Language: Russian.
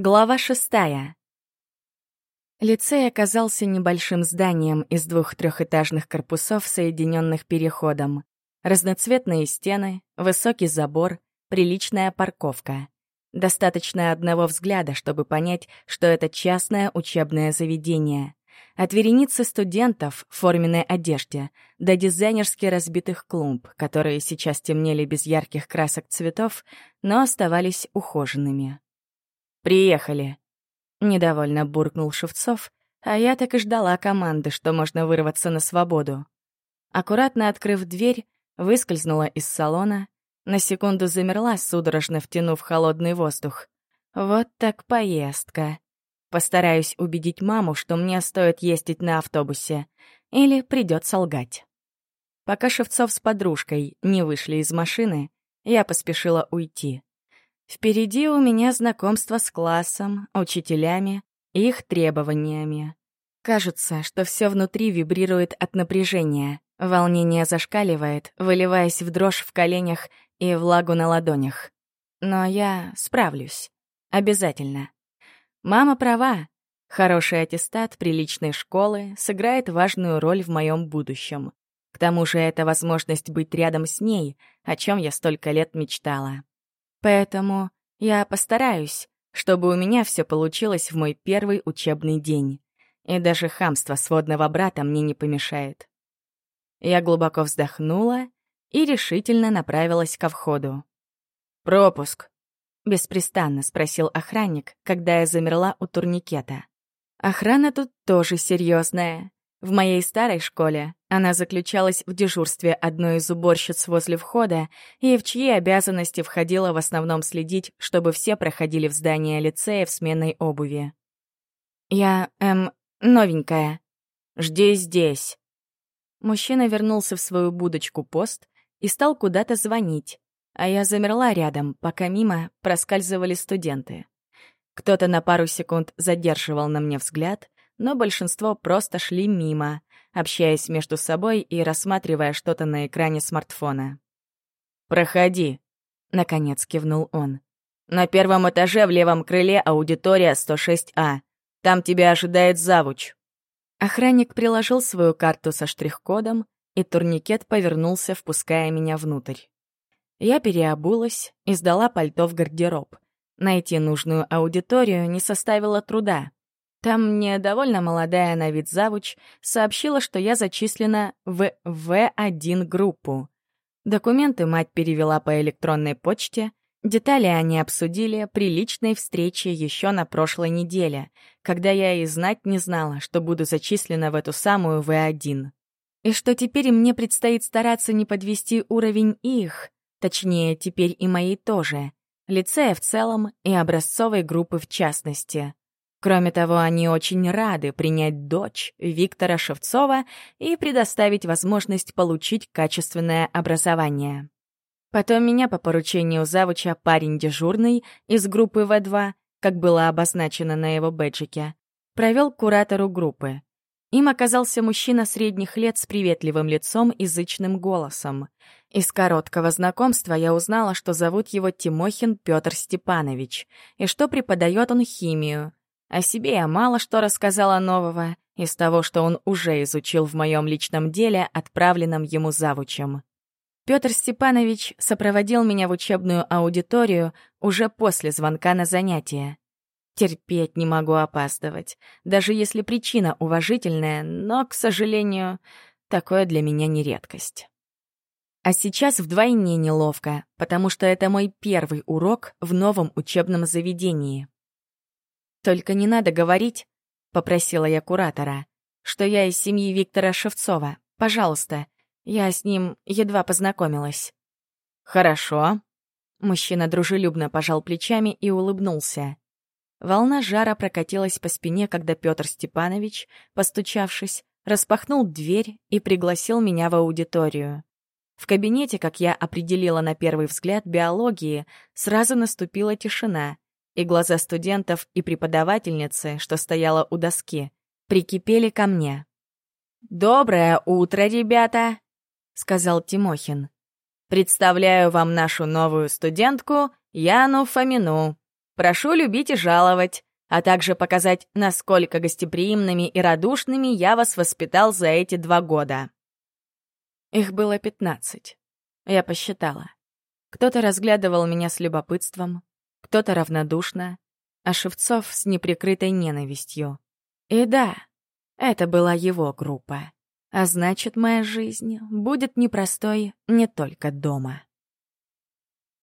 Глава шестая. Лицей оказался небольшим зданием из двух трехэтажных корпусов, соединенных переходом. Разноцветные стены, высокий забор, приличная парковка. Достаточно одного взгляда, чтобы понять, что это частное учебное заведение. От вереницы студентов в форменной одежде до дизайнерски разбитых клумб, которые сейчас темнели без ярких красок цветов, но оставались ухоженными. «Приехали!» — недовольно буркнул Шевцов, а я так и ждала команды, что можно вырваться на свободу. Аккуратно открыв дверь, выскользнула из салона, на секунду замерла, судорожно втянув холодный воздух. Вот так поездка. Постараюсь убедить маму, что мне стоит ездить на автобусе, или придется лгать. Пока Шевцов с подружкой не вышли из машины, я поспешила уйти. Впереди у меня знакомство с классом, учителями и их требованиями. Кажется, что все внутри вибрирует от напряжения. Волнение зашкаливает, выливаясь в дрожь в коленях и влагу на ладонях. Но я справлюсь. Обязательно. Мама права. Хороший аттестат приличной школы сыграет важную роль в моем будущем. К тому же это возможность быть рядом с ней, о чем я столько лет мечтала. Поэтому я постараюсь, чтобы у меня все получилось в мой первый учебный день. И даже хамство сводного брата мне не помешает. Я глубоко вздохнула и решительно направилась ко входу. «Пропуск», — беспрестанно спросил охранник, когда я замерла у турникета. Охрана тут тоже серьезная. В моей старой школе она заключалась в дежурстве одной из уборщиц возле входа и в чьи обязанности входило в основном следить, чтобы все проходили в здание лицея в сменной обуви. «Я, эм, новенькая. Жди здесь». Мужчина вернулся в свою будочку-пост и стал куда-то звонить, а я замерла рядом, пока мимо проскальзывали студенты. Кто-то на пару секунд задерживал на мне взгляд, но большинство просто шли мимо, общаясь между собой и рассматривая что-то на экране смартфона. «Проходи», — наконец кивнул он. «На первом этаже в левом крыле аудитория 106А. Там тебя ожидает завуч». Охранник приложил свою карту со штрих-кодом, и турникет повернулся, впуская меня внутрь. Я переобулась и сдала пальто в гардероб. Найти нужную аудиторию не составило труда. Там мне довольно молодая на вид завуч сообщила, что я зачислена в В1 группу. Документы мать перевела по электронной почте, детали они обсудили при личной встрече еще на прошлой неделе, когда я и знать не знала, что буду зачислена в эту самую В1. И что теперь мне предстоит стараться не подвести уровень их, точнее, теперь и моей тоже, лицея в целом и образцовой группы в частности. Кроме того, они очень рады принять дочь Виктора Шевцова и предоставить возможность получить качественное образование. Потом меня по поручению завуча парень дежурный из группы В2, как было обозначено на его бэджике, провел куратору группы. Им оказался мужчина средних лет с приветливым лицом и зычным голосом. Из короткого знакомства я узнала, что зовут его Тимохин Петр Степанович, и что преподает он химию — о себе я мало что рассказала нового из того, что он уже изучил в моем личном деле, отправленном ему завучем. Петр Степанович сопроводил меня в учебную аудиторию уже после звонка на занятия. Терпеть не могу опаздывать, даже если причина уважительная, но, к сожалению, такое для меня не редкость. А сейчас вдвойне неловко, потому что это мой первый урок в новом учебном заведении. «Только не надо говорить», — попросила я куратора, «что я из семьи Виктора Шевцова. Пожалуйста, я с ним едва познакомилась». «Хорошо». Мужчина дружелюбно пожал плечами и улыбнулся. Волна жара прокатилась по спине, когда Петр Степанович, постучавшись, распахнул дверь и пригласил меня в аудиторию. В кабинете, как я определила на первый взгляд биологии, сразу наступила тишина, и глаза студентов и преподавательницы, что стояла у доски, прикипели ко мне. «Доброе утро, ребята!» — сказал Тимохин. «Представляю вам нашу новую студентку Яну Фомину. прошу любить и жаловать, а также показать, насколько гостеприимными и радушными я вас воспитал за эти два года». Их было пятнадцать. Я посчитала. Кто-то разглядывал меня с любопытством, кто-то равнодушно, а Шевцов с неприкрытой ненавистью. И да, это была его группа. А значит, моя жизнь будет непростой не только дома.